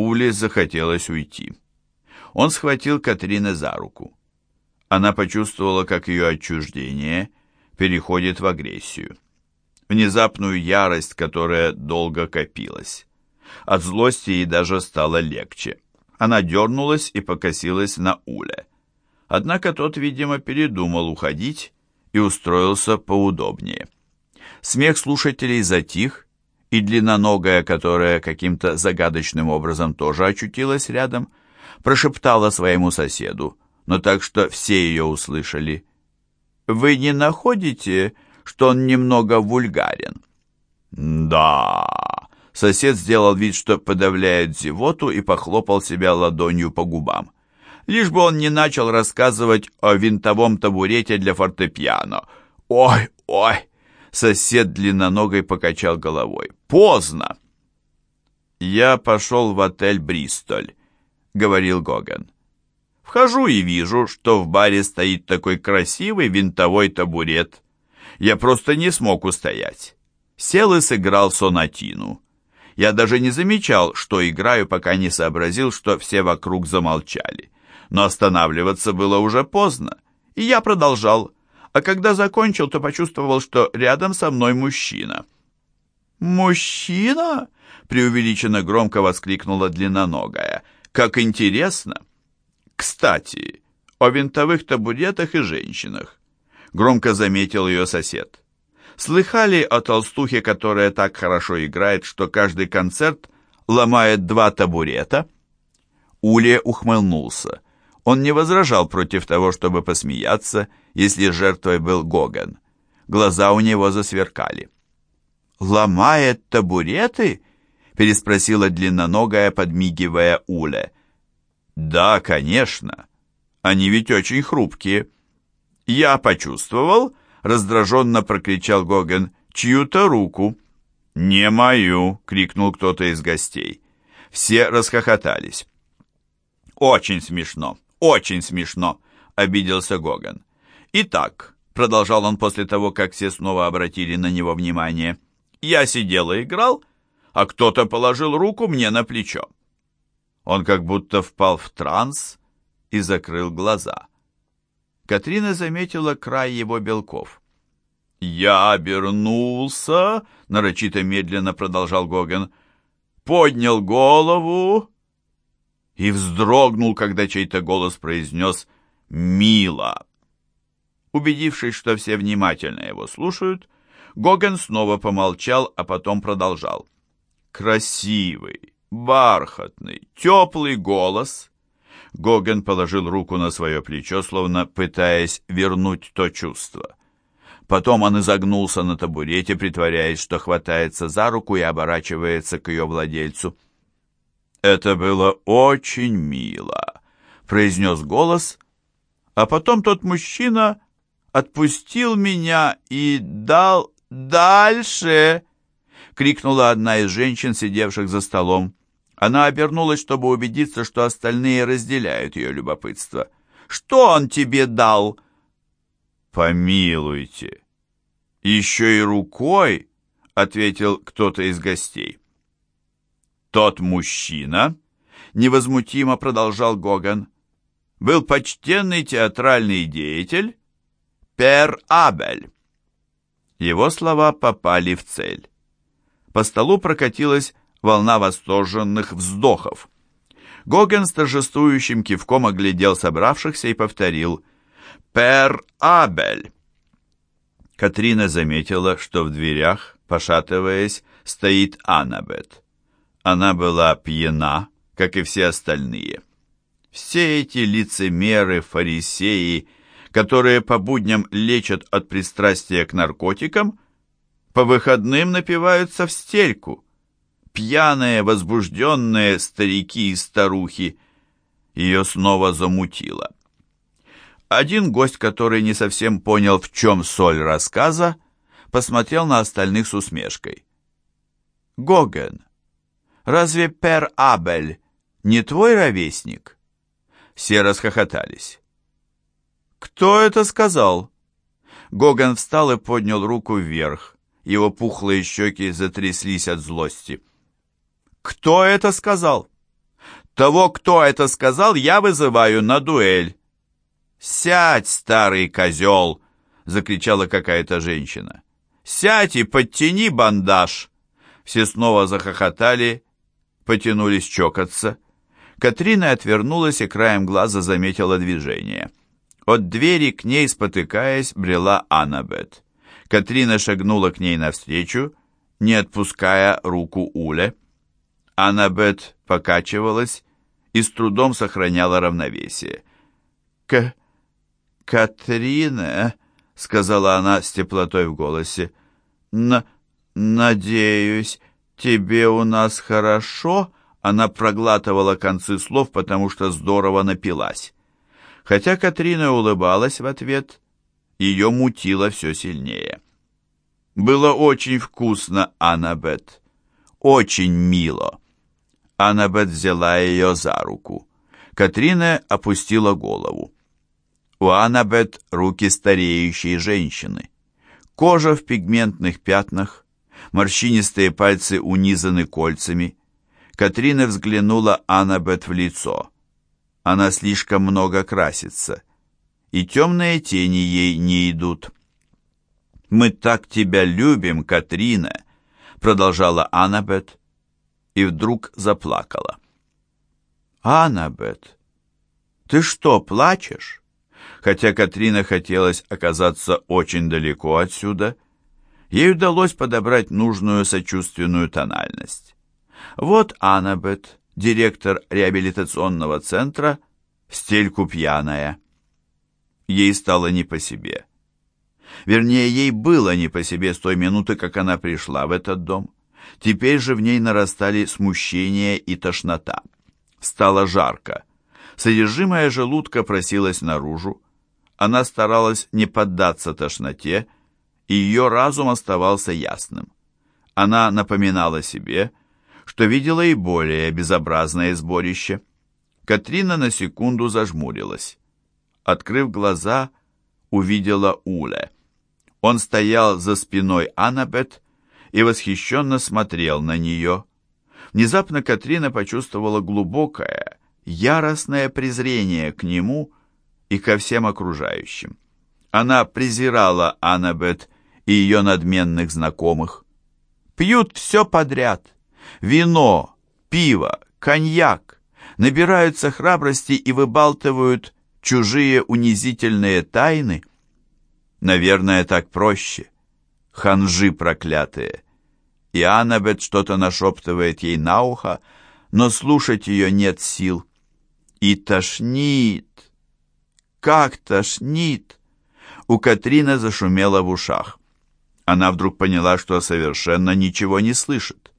Уле захотелось уйти. Он схватил Катрины за руку. Она почувствовала, как ее отчуждение переходит в агрессию. Внезапную ярость, которая долго копилась. От злости ей даже стало легче. Она дернулась и покосилась на Уле. Однако тот, видимо, передумал уходить и устроился поудобнее. Смех слушателей затих, и длинноногая, которая каким-то загадочным образом тоже очутилась рядом, прошептала своему соседу, но так, что все ее услышали. «Вы не находите, что он немного вульгарен?» «Да...» Сосед сделал вид, что подавляет зевоту и похлопал себя ладонью по губам. Лишь бы он не начал рассказывать о винтовом табурете для фортепиано. «Ой, ой!» Сосед длинноногой покачал головой. «Поздно!» «Я пошел в отель «Бристоль», — говорил Гоган. «Вхожу и вижу, что в баре стоит такой красивый винтовой табурет. Я просто не смог устоять. Сел и сыграл сонатину. Я даже не замечал, что играю, пока не сообразил, что все вокруг замолчали. Но останавливаться было уже поздно, и я продолжал а когда закончил, то почувствовал, что рядом со мной мужчина. «Мужчина?» — преувеличенно громко воскликнула длинноногая. «Как интересно!» «Кстати, о винтовых табуретах и женщинах», — громко заметил ее сосед. «Слыхали о толстухе, которая так хорошо играет, что каждый концерт ломает два табурета?» Уле ухмыльнулся. Он не возражал против того, чтобы посмеяться, если жертвой был Гоган. Глаза у него засверкали. «Ломает табуреты?» — переспросила длинноногая, подмигивая Уле. «Да, конечно. Они ведь очень хрупкие». «Я почувствовал», — раздраженно прокричал Гоган, — «чью-то руку». «Не мою!» — крикнул кто-то из гостей. Все расхохотались. «Очень смешно! Очень смешно!» — обиделся Гоган. «Итак», — продолжал он после того, как все снова обратили на него внимание, «я сидел и играл, а кто-то положил руку мне на плечо». Он как будто впал в транс и закрыл глаза. Катрина заметила край его белков. «Я обернулся», — нарочито медленно продолжал Гоген, «поднял голову и вздрогнул, когда чей-то голос произнес «Мила». Убедившись, что все внимательно его слушают, Гоген снова помолчал, а потом продолжал. «Красивый, бархатный, теплый голос». Гоген положил руку на свое плечо, словно пытаясь вернуть то чувство. Потом он изогнулся на табурете, притворяясь, что хватается за руку и оборачивается к ее владельцу. «Это было очень мило», — произнес голос, а потом тот мужчина отпустил меня и дал дальше!» — крикнула одна из женщин, сидевших за столом. Она обернулась, чтобы убедиться, что остальные разделяют ее любопытство. «Что он тебе дал?» «Помилуйте!» «Еще и рукой!» — ответил кто-то из гостей. «Тот мужчина», — невозмутимо продолжал Гоган, — «был почтенный театральный деятель, Пер Абель». Его слова попали в цель. По столу прокатилась волна восторженных вздохов. Гоген с торжествующим кивком оглядел собравшихся и повторил «Пер Абель». Катрина заметила, что в дверях, пошатываясь, стоит Аннабет. Она была пьяна, как и все остальные. Все эти лицемеры, фарисеи которые по будням лечат от пристрастия к наркотикам, по выходным напиваются в стельку. Пьяные, возбужденные старики и старухи. Ее снова замутило. Один гость, который не совсем понял, в чем соль рассказа, посмотрел на остальных с усмешкой. «Гоген, разве Пер Абель не твой ровесник?» Все расхохотались. «Кто это сказал?» Гоган встал и поднял руку вверх. Его пухлые щеки затряслись от злости. «Кто это сказал? Того, кто это сказал, я вызываю на дуэль». «Сядь, старый козел!» — закричала какая-то женщина. «Сядь и подтяни бандаж!» Все снова захохотали, потянулись чокаться. Катрина отвернулась и краем глаза заметила движение. От двери к ней, спотыкаясь, брела Аннабет. Катрина шагнула к ней навстречу, не отпуская руку Уле. Аннабет покачивалась и с трудом сохраняла равновесие. «К... Катрина», — сказала она с теплотой в голосе, — «на... надеюсь, тебе у нас хорошо?» Она проглатывала концы слов, потому что здорово напилась. Хотя Катрина улыбалась в ответ, ее мутило все сильнее. Было очень вкусно, Аннабет. Очень мило. Аннабет взяла ее за руку. Катрина опустила голову. У Аннабет руки стареющей женщины. Кожа в пигментных пятнах, морщинистые пальцы унизаны кольцами. Катрина взглянула Аннабет в лицо. Она слишком много красится, и темные тени ей не идут. «Мы так тебя любим, Катрина!» продолжала Аннабет, и вдруг заплакала. «Аннабет, ты что, плачешь?» Хотя Катрина хотелось оказаться очень далеко отсюда, ей удалось подобрать нужную сочувственную тональность. Вот Аннабет, директор реабилитационного центра, стельку пьяная. Ей стало не по себе. Вернее, ей было не по себе с той минуты, как она пришла в этот дом. Теперь же в ней нарастали смущение и тошнота. Стало жарко. Содержимое желудка просилось наружу. Она старалась не поддаться тошноте, и ее разум оставался ясным. Она напоминала себе, что видела и более безобразное сборище. Катрина на секунду зажмурилась. Открыв глаза, увидела Уле. Он стоял за спиной Аннабет и восхищенно смотрел на нее. Внезапно Катрина почувствовала глубокое, яростное презрение к нему и ко всем окружающим. Она презирала Аннабет и ее надменных знакомых. Пьют все подряд. Вино, пиво, коньяк. Набираются храбрости и выбалтывают чужие унизительные тайны. Наверное, так проще. Ханжи проклятые. И Аннабет что-то нашептывает ей на ухо, но слушать ее нет сил. И тошнит. Как тошнит. У Катрины зашумело в ушах. Она вдруг поняла, что совершенно ничего не слышит.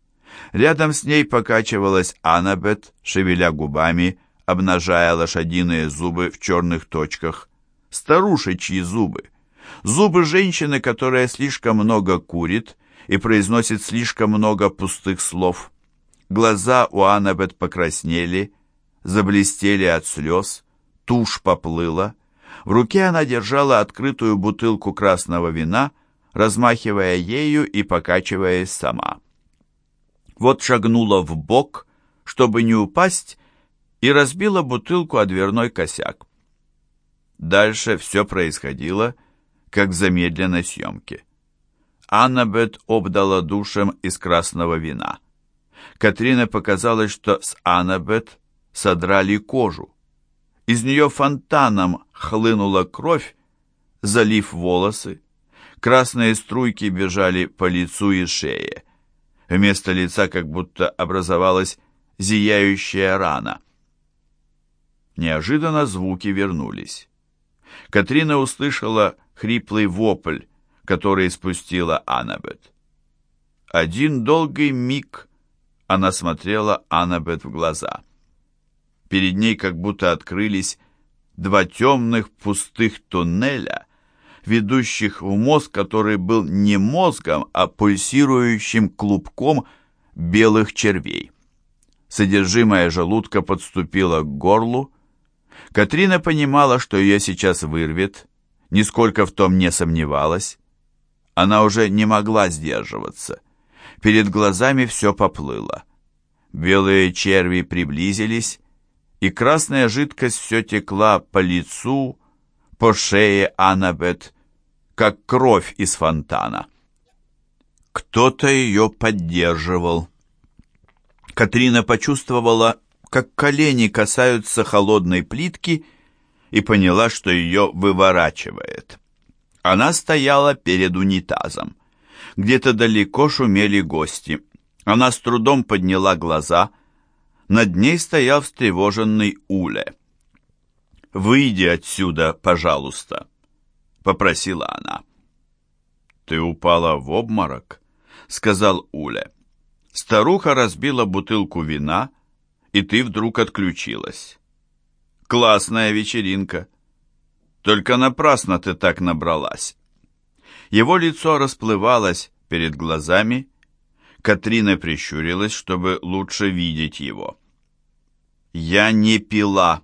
Рядом с ней покачивалась Аннабет, шевеля губами, обнажая лошадиные зубы в черных точках. Старушечьи зубы. Зубы женщины, которая слишком много курит и произносит слишком много пустых слов. Глаза у Аннабет покраснели, заблестели от слез, тушь поплыла. В руке она держала открытую бутылку красного вина, размахивая ею и покачиваясь сама. Вот шагнула в бок, чтобы не упасть, и разбила бутылку о дверной косяк. Дальше все происходило, как в замедленной съемке. Аннабет обдала душем из красного вина. Катрина показалось, что с Аннабет содрали кожу. Из нее фонтаном хлынула кровь, залив волосы. Красные струйки бежали по лицу и шее. Вместо лица как будто образовалась зияющая рана. Неожиданно звуки вернулись. Катрина услышала хриплый вопль, который спустила Аннабет. Один долгий миг она смотрела Аннабет в глаза. Перед ней как будто открылись два темных пустых туннеля, ведущих в мозг, который был не мозгом, а пульсирующим клубком белых червей. Содержимое желудка подступило к горлу. Катрина понимала, что ее сейчас вырвет, нисколько в том не сомневалась. Она уже не могла сдерживаться. Перед глазами все поплыло. Белые черви приблизились, и красная жидкость все текла по лицу, по шее Аннабет, как кровь из фонтана. Кто-то ее поддерживал. Катрина почувствовала, как колени касаются холодной плитки, и поняла, что ее выворачивает. Она стояла перед унитазом. Где-то далеко шумели гости. Она с трудом подняла глаза. Над ней стоял встревоженный Уле. «Выйди отсюда, пожалуйста», — попросила она. «Ты упала в обморок», — сказал Уле. «Старуха разбила бутылку вина, и ты вдруг отключилась. Классная вечеринка. Только напрасно ты так набралась». Его лицо расплывалось перед глазами. Катрина прищурилась, чтобы лучше видеть его. «Я не пила.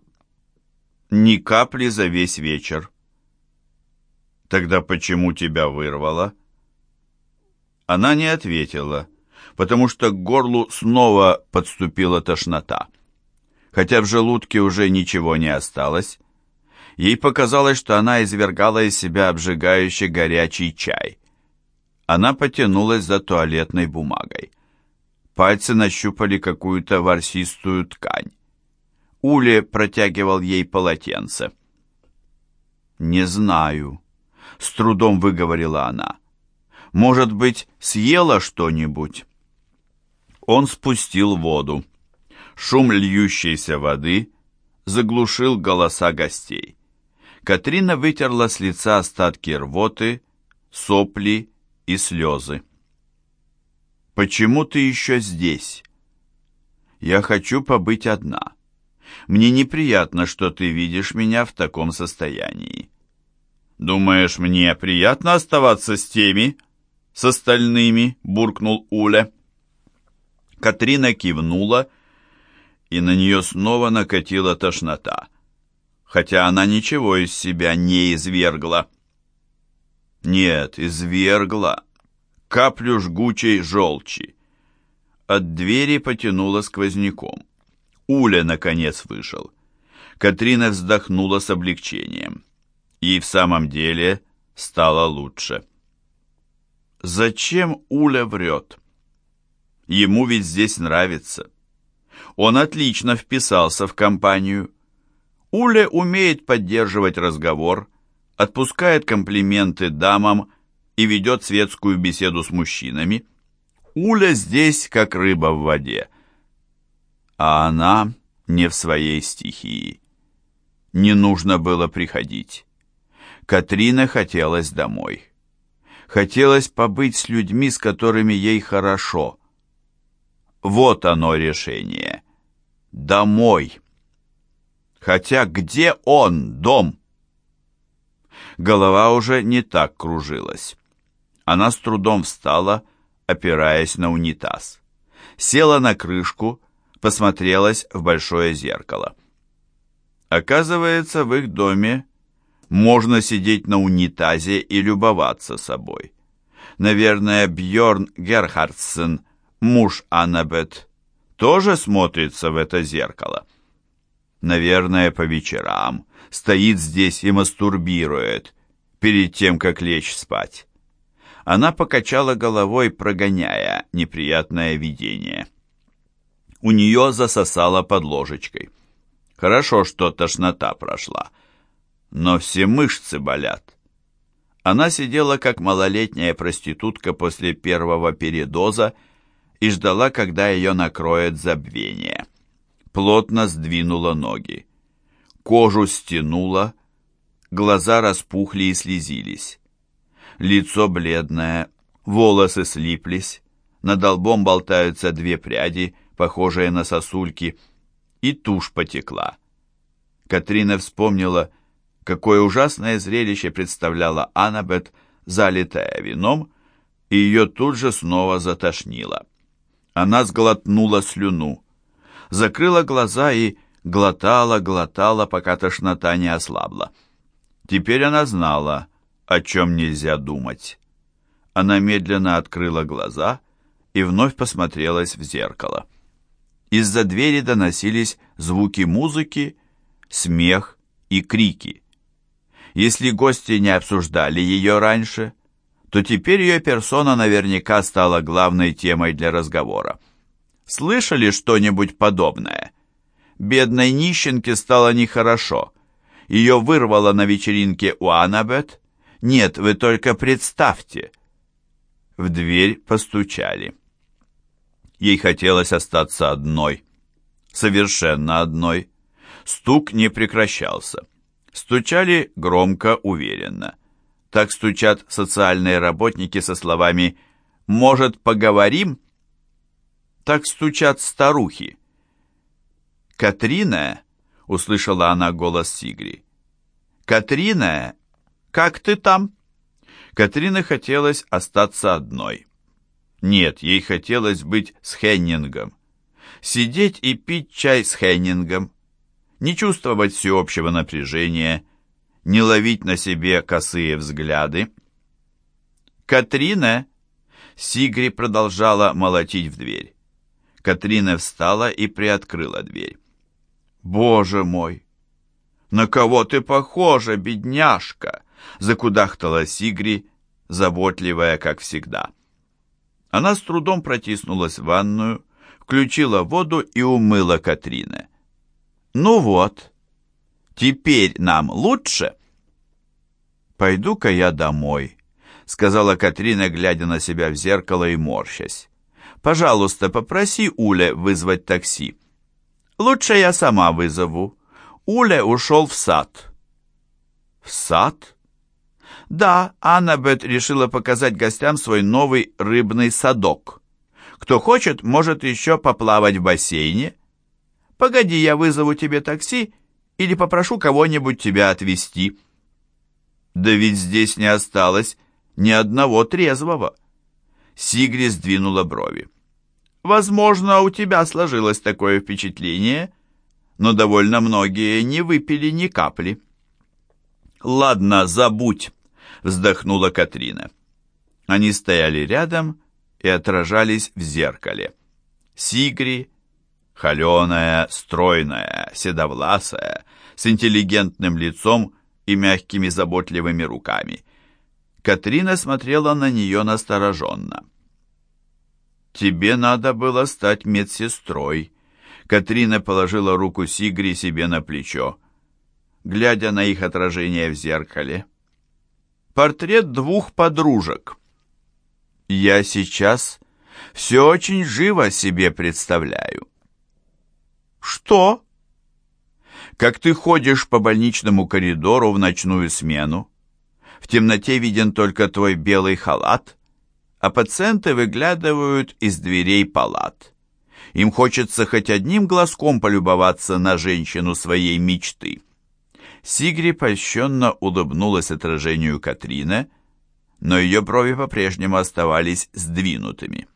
Ни капли за весь вечер». «Тогда почему тебя вырвало?» Она не ответила, потому что к горлу снова подступила тошнота. Хотя в желудке уже ничего не осталось, Ей показалось, что она извергала из себя обжигающий горячий чай. Она потянулась за туалетной бумагой. Пальцы нащупали какую-то ворсистую ткань. Уле протягивал ей полотенце. «Не знаю», — с трудом выговорила она. «Может быть, съела что-нибудь?» Он спустил воду. Шум льющейся воды заглушил голоса гостей. Катрина вытерла с лица остатки рвоты, сопли и слезы. «Почему ты еще здесь?» «Я хочу побыть одна. Мне неприятно, что ты видишь меня в таком состоянии». «Думаешь, мне приятно оставаться с теми, с остальными?» — буркнул Уля. Катрина кивнула, и на нее снова накатила тошнота хотя она ничего из себя не извергла. Нет, извергла. Каплю жгучей желчи. От двери потянуло сквозняком. Уля, наконец, вышел. Катрина вздохнула с облегчением. И в самом деле стало лучше. Зачем Уля врет? Ему ведь здесь нравится. Он отлично вписался в компанию. Уле умеет поддерживать разговор, отпускает комплименты дамам и ведет светскую беседу с мужчинами. Уля здесь, как рыба в воде. А она не в своей стихии. Не нужно было приходить. Катрина хотелось домой. Хотелось побыть с людьми, с которыми ей хорошо. Вот оно решение. Домой. Хотя где он, дом? Голова уже не так кружилась. Она с трудом встала, опираясь на унитаз. Села на крышку, посмотрелась в большое зеркало. Оказывается, в их доме можно сидеть на унитазе и любоваться собой. Наверное, Бьорн Герхардсен, муж Аннабет, тоже смотрится в это зеркало. Наверное, по вечерам стоит здесь и мастурбирует перед тем, как лечь спать. Она покачала головой, прогоняя неприятное видение. У нее засосало под ложечкой. Хорошо, что тошнота прошла, но все мышцы болят. Она сидела как малолетняя проститутка после первого передоза и ждала, когда ее накроет забвение плотно сдвинула ноги. Кожу стянула, глаза распухли и слезились. Лицо бледное, волосы слиплись, над лбом болтаются две пряди, похожие на сосульки, и тушь потекла. Катрина вспомнила, какое ужасное зрелище представляла Аннабет, залитая вином, и ее тут же снова затошнило. Она сглотнула слюну закрыла глаза и глотала, глотала, пока тошнота не ослабла. Теперь она знала, о чем нельзя думать. Она медленно открыла глаза и вновь посмотрелась в зеркало. Из-за двери доносились звуки музыки, смех и крики. Если гости не обсуждали ее раньше, то теперь ее персона наверняка стала главной темой для разговора. Слышали что-нибудь подобное? Бедной нищенке стало нехорошо. Ее вырвало на вечеринке у Аннабет. Нет, вы только представьте. В дверь постучали. Ей хотелось остаться одной. Совершенно одной. Стук не прекращался. Стучали громко, уверенно. Так стучат социальные работники со словами «Может, поговорим?» Так стучат старухи. «Катрина?» — услышала она голос Сигри. «Катрина, как ты там?» Катрина хотелось остаться одной. Нет, ей хотелось быть с Хеннингом. Сидеть и пить чай с Хеннингом. Не чувствовать всеобщего напряжения, не ловить на себе косые взгляды. «Катрина!» Сигри продолжала молотить в дверь. Катрина встала и приоткрыла дверь. «Боже мой! На кого ты похожа, бедняжка!» Закудахтала Сигри, заботливая, как всегда. Она с трудом протиснулась в ванную, включила воду и умыла Катрина. «Ну вот, теперь нам лучше?» «Пойду-ка я домой», — сказала Катрина, глядя на себя в зеркало и морщась. «Пожалуйста, попроси Уля вызвать такси». «Лучше я сама вызову. Уля ушел в сад». «В сад?» Да, Аннабет решила показать гостям свой новый рыбный садок. Кто хочет, может еще поплавать в бассейне. Погоди, я вызову тебе такси или попрошу кого-нибудь тебя отвезти. Да ведь здесь не осталось ни одного трезвого. Сигри сдвинула брови. Возможно, у тебя сложилось такое впечатление, но довольно многие не выпили ни капли. Ладно, забудь вздохнула Катрина. Они стояли рядом и отражались в зеркале. Сигри, холеная, стройная, седовласая, с интеллигентным лицом и мягкими заботливыми руками. Катрина смотрела на нее настороженно. «Тебе надо было стать медсестрой», Катрина положила руку Сигри себе на плечо, глядя на их отражение в зеркале. Портрет двух подружек. Я сейчас все очень живо себе представляю. Что? Как ты ходишь по больничному коридору в ночную смену. В темноте виден только твой белый халат, а пациенты выглядывают из дверей палат. Им хочется хоть одним глазком полюбоваться на женщину своей мечты. Сигри польщенно улыбнулась отражению Катрины, но ее брови по-прежнему оставались сдвинутыми.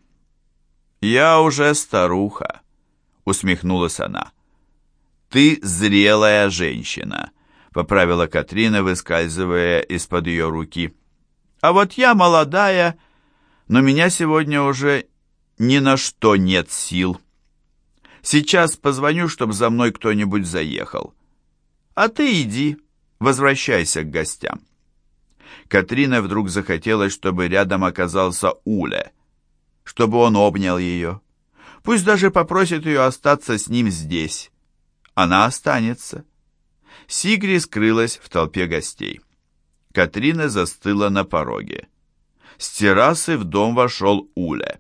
«Я уже старуха», — усмехнулась она. «Ты зрелая женщина», — поправила Катрина, выскальзывая из-под ее руки. «А вот я молодая, но меня сегодня уже ни на что нет сил. Сейчас позвоню, чтобы за мной кто-нибудь заехал. А ты иди, возвращайся к гостям. Катрина вдруг захотелось, чтобы рядом оказался Уля, чтобы он обнял ее. Пусть даже попросит ее остаться с ним здесь. Она останется. Сигри скрылась в толпе гостей. Катрина застыла на пороге. С террасы в дом вошел Уля.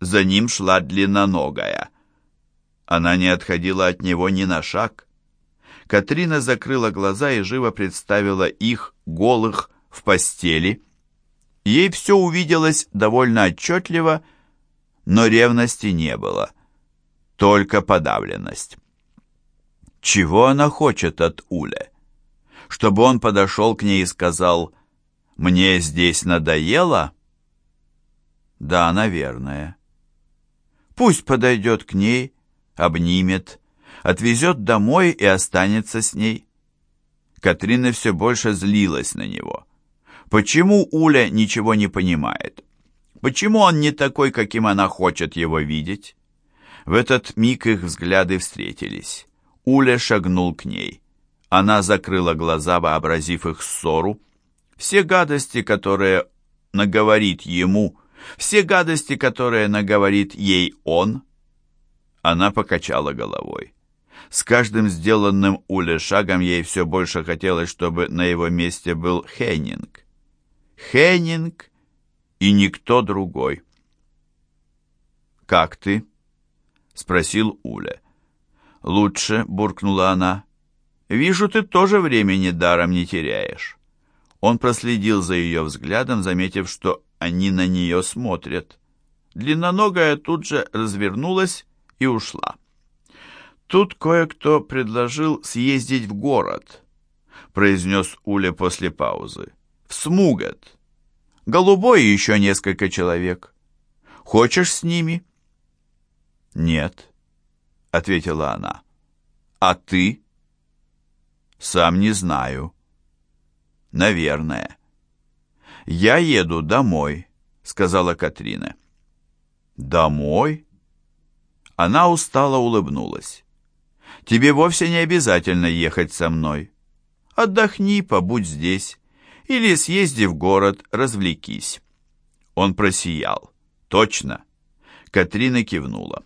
За ним шла длинноногая. Она не отходила от него ни на шаг. Катрина закрыла глаза и живо представила их, голых, в постели. Ей все увиделось довольно отчетливо, но ревности не было, только подавленность. Чего она хочет от Уля? Чтобы он подошел к ней и сказал «Мне здесь надоело?» Да, наверное. Пусть подойдет к ней, обнимет, отвезет домой и останется с ней. Катрина все больше злилась на него. Почему Уля ничего не понимает? Почему он не такой, каким она хочет его видеть? В этот миг их взгляды встретились. Уля шагнул к ней. Она закрыла глаза, вообразив их ссору. Все гадости, которые наговорит ему, все гадости, которые наговорит ей он. Она покачала головой. С каждым сделанным Уле шагом ей все больше хотелось, чтобы на его месте был Хеннинг. Хеннинг и никто другой. «Как ты?» — спросил Уля. «Лучше», — буркнула она. «Вижу, ты тоже времени даром не теряешь». Он проследил за ее взглядом, заметив, что они на нее смотрят. Длинноногая тут же развернулась и ушла. «Тут кое-кто предложил съездить в город», — произнес Уля после паузы. «В Смугат. Голубой еще несколько человек. Хочешь с ними?» «Нет», — ответила она. «А ты?» «Сам не знаю». «Наверное». «Я еду домой», — сказала Катрина. «Домой?» Она устало улыбнулась. «Тебе вовсе не обязательно ехать со мной. Отдохни, побудь здесь. Или съезди в город, развлекись». Он просиял. «Точно!» Катрина кивнула.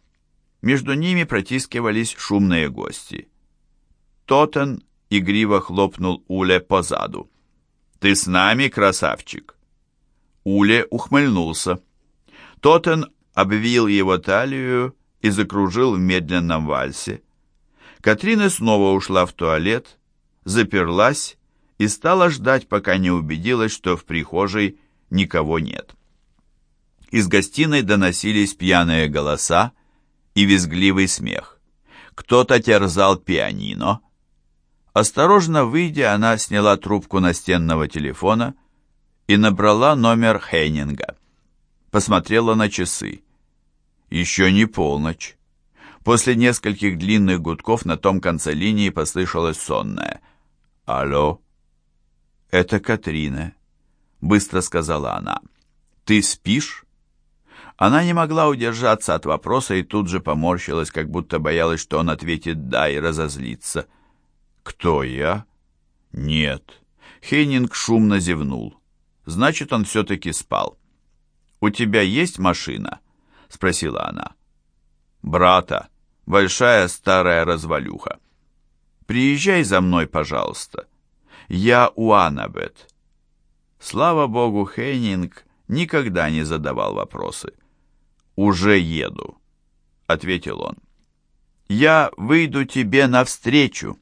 Между ними протискивались шумные гости. Тотен игриво хлопнул Уле по заду. «Ты с нами, красавчик?» Уле ухмыльнулся. Тотен обвил его талию и закружил в медленном вальсе. Катрина снова ушла в туалет, заперлась и стала ждать, пока не убедилась, что в прихожей никого нет. Из гостиной доносились пьяные голоса, и визгливый смех. Кто-то терзал пианино. Осторожно выйдя, она сняла трубку настенного телефона и набрала номер Хейнинга. Посмотрела на часы. Еще не полночь. После нескольких длинных гудков на том конце линии послышалось сонное. «Алло?» «Это Катрина», — быстро сказала она. «Ты спишь?» Она не могла удержаться от вопроса и тут же поморщилась, как будто боялась, что он ответит «да» и разозлится. «Кто я?» «Нет». Хейнинг шумно зевнул. «Значит, он все-таки спал». «У тебя есть машина?» — спросила она. «Брата. Большая старая развалюха. Приезжай за мной, пожалуйста. Я у Аннабет». Слава богу, Хейнинг никогда не задавал вопросы. «Уже еду», — ответил он. «Я выйду тебе навстречу».